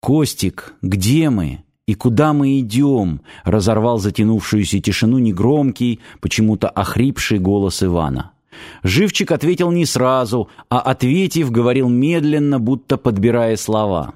«Костик, где мы? И куда мы идем?» — разорвал затянувшуюся тишину негромкий, почему-то охрипший голос Ивана. Живчик ответил не сразу, а, ответив, говорил медленно, будто подбирая слова.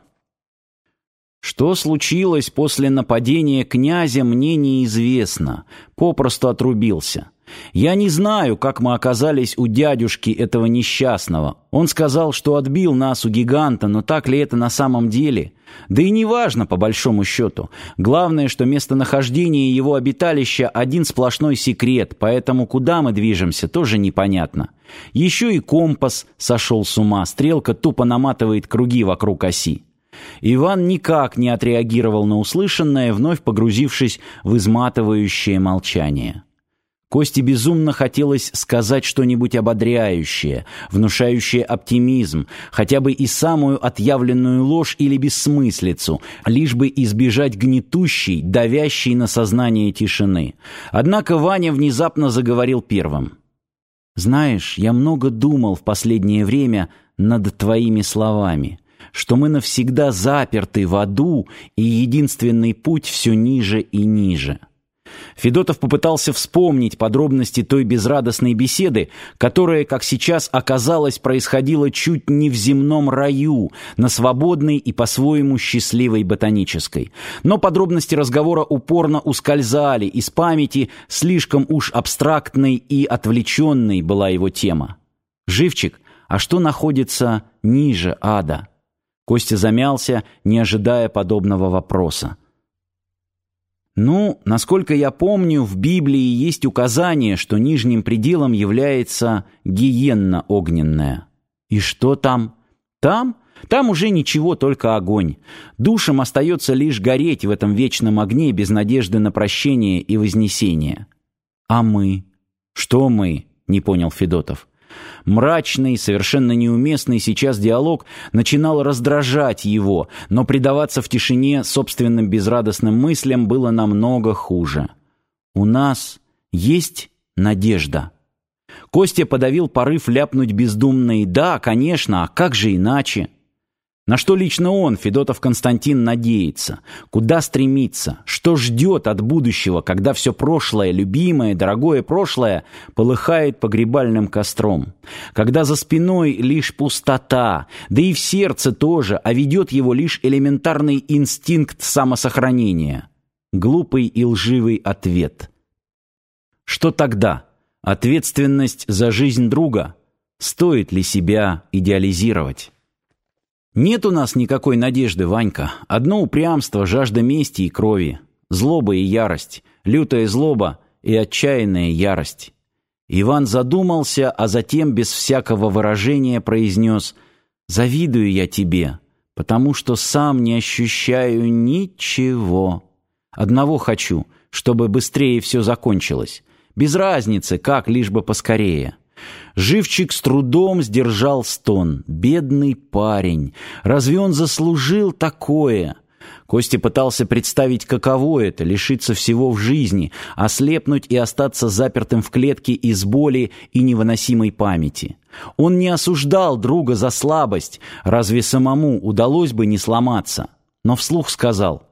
Что случилось после нападения князя, мне неизвестно. Попросту отрубился. Я не знаю, как мы оказались у дядюшки этого несчастного. Он сказал, что отбил нас у гиганта, но так ли это на самом деле? Да и не важно, по большому счету. Главное, что местонахождение его обиталища – один сплошной секрет, поэтому куда мы движемся, тоже непонятно. Еще и компас сошел с ума, стрелка тупо наматывает круги вокруг оси. Иван никак не отреагировал на услышанное, вновь погрузившись в изматывающее молчание. Косте безумно хотелось сказать что-нибудь ободряющее, внушающее оптимизм, хотя бы и самую отъявленную ложь или бессмыслицу, лишь бы избежать гнетущей, давящей на сознание тишины. Однако Ваня внезапно заговорил первым. «Знаешь, я много думал в последнее время над твоими словами, что мы навсегда заперты в аду, и единственный путь все ниже и ниже». Федотов попытался вспомнить подробности той безрадостной беседы, которая, как сейчас оказалось, происходила чуть не в земном раю, на свободной и по-своему счастливой ботанической. Но подробности разговора упорно ускользали из памяти, слишком уж абстрактной и отвлеченной была его тема. «Живчик, а что находится ниже ада?» Костя замялся, не ожидая подобного вопроса. Ну, насколько я помню, в Библии есть указание, что нижним пределом является гиенна огненная. И что там? Там? Там уже ничего, только огонь. Душам остается лишь гореть в этом вечном огне без надежды на прощение и вознесение. А мы? Что мы? Не понял Федотов. Мрачный, совершенно неуместный сейчас диалог начинал раздражать его, но предаваться в тишине собственным безрадостным мыслям было намного хуже. «У нас есть надежда». Костя подавил порыв ляпнуть бездумный «Да, конечно, а как же иначе?» На что лично он, Федотов Константин, надеется? Куда стремится? Что ждет от будущего, когда все прошлое, любимое, дорогое прошлое, полыхает погребальным костром? Когда за спиной лишь пустота, да и в сердце тоже, а ведет его лишь элементарный инстинкт самосохранения? Глупый и лживый ответ. Что тогда? Ответственность за жизнь друга? Стоит ли себя идеализировать? Нет у нас никакой надежды, Ванька. Одно упрямство, жажда мести и крови. Злоба и ярость. Лютая злоба и отчаянная ярость. Иван задумался, а затем без всякого выражения произнес «Завидую я тебе, потому что сам не ощущаю ничего. Одного хочу, чтобы быстрее все закончилось. Без разницы, как, лишь бы поскорее». Живчик с трудом сдержал стон. Бедный парень. Разве он заслужил такое? Костя пытался представить, каково это — лишиться всего в жизни, ослепнуть и остаться запертым в клетке из боли и невыносимой памяти. Он не осуждал друга за слабость, разве самому удалось бы не сломаться? Но вслух сказал,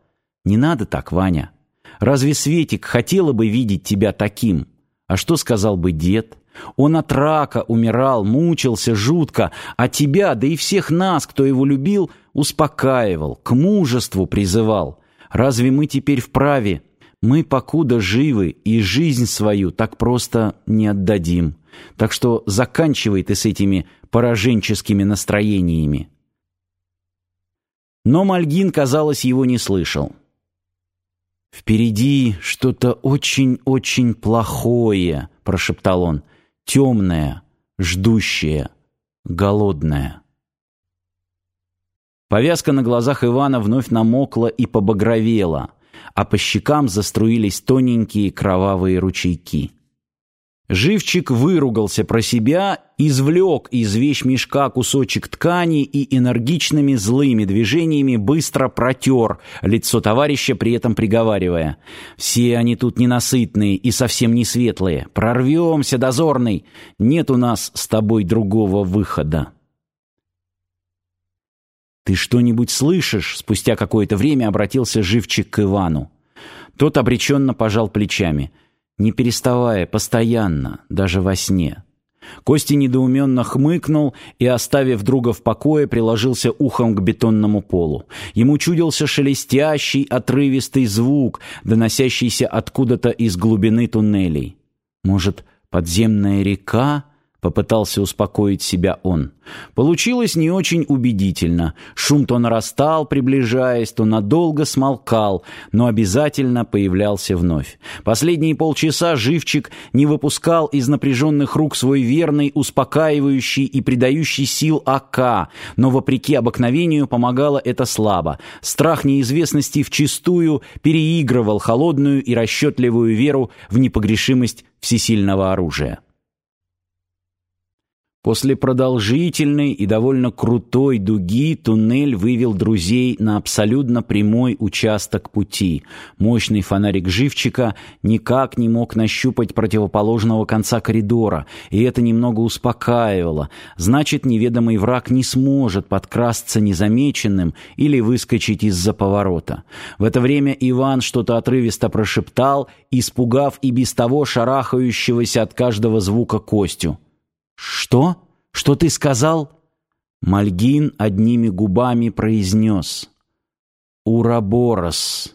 «Не надо так, Ваня. Разве Светик хотела бы видеть тебя таким? А что сказал бы дед?» Он от рака умирал, мучился жутко, а тебя, да и всех нас, кто его любил, успокаивал, к мужеству призывал. Разве мы теперь вправе? Мы покуда живы и жизнь свою так просто не отдадим. Так что заканчивай ты с этими пораженческими настроениями. Но Мальгин, казалось, его не слышал. «Впереди что-то очень-очень плохое», — прошептал он темная, ждущая, голодная. Повязка на глазах Ивана вновь намокла и побагровела, а по щекам заструились тоненькие кровавые ручейки. Живчик выругался про себя, извлек из вещмешка кусочек ткани и энергичными злыми движениями быстро протер лицо товарища, при этом приговаривая. «Все они тут ненасытные и совсем не светлые. Прорвемся, дозорный! Нет у нас с тобой другого выхода». «Ты что-нибудь слышишь?» — спустя какое-то время обратился живчик к Ивану. Тот обреченно пожал плечами, не переставая, постоянно, даже во сне. Костя недоуменно хмыкнул и, оставив друга в покое, приложился ухом к бетонному полу. Ему чудился шелестящий, отрывистый звук, доносящийся откуда-то из глубины туннелей. Может, подземная река? Попытался успокоить себя он. Получилось не очень убедительно. Шум то нарастал, приближаясь, то надолго смолкал, но обязательно появлялся вновь. Последние полчаса живчик не выпускал из напряженных рук свой верный, успокаивающий и придающий сил АК, но вопреки обыкновению помогало это слабо. Страх неизвестности вчистую переигрывал холодную и расчетливую веру в непогрешимость всесильного оружия. После продолжительной и довольно крутой дуги туннель вывел друзей на абсолютно прямой участок пути. Мощный фонарик живчика никак не мог нащупать противоположного конца коридора, и это немного успокаивало. Значит, неведомый враг не сможет подкрасться незамеченным или выскочить из-за поворота. В это время Иван что-то отрывисто прошептал, испугав и без того шарахающегося от каждого звука Костю. «Что? Что ты сказал?» Мальгин одними губами произнес. «Ураборос».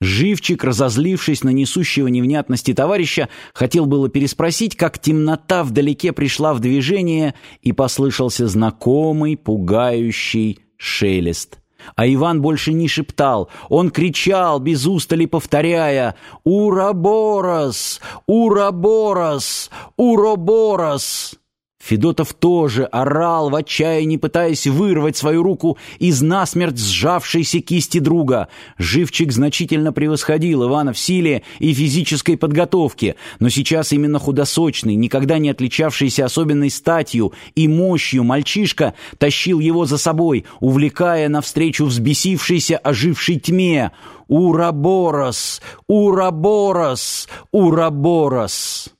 Живчик, разозлившись на несущего невнятности товарища, хотел было переспросить, как темнота вдалеке пришла в движение, и послышался знакомый, пугающий шелест. А Иван больше не шептал, он кричал, без устали повторяя «Ураборос! Ураборос! Уроборос!» Федотов тоже орал в отчаянии, пытаясь вырвать свою руку из насмерть сжавшейся кисти друга. Живчик значительно превосходил Ивана в силе и физической подготовке, но сейчас именно худосочный, никогда не отличавшийся особенной статью и мощью мальчишка тащил его за собой, увлекая навстречу взбесившейся ожившей тьме. «Ураборос! Ураборос! Ураборос!»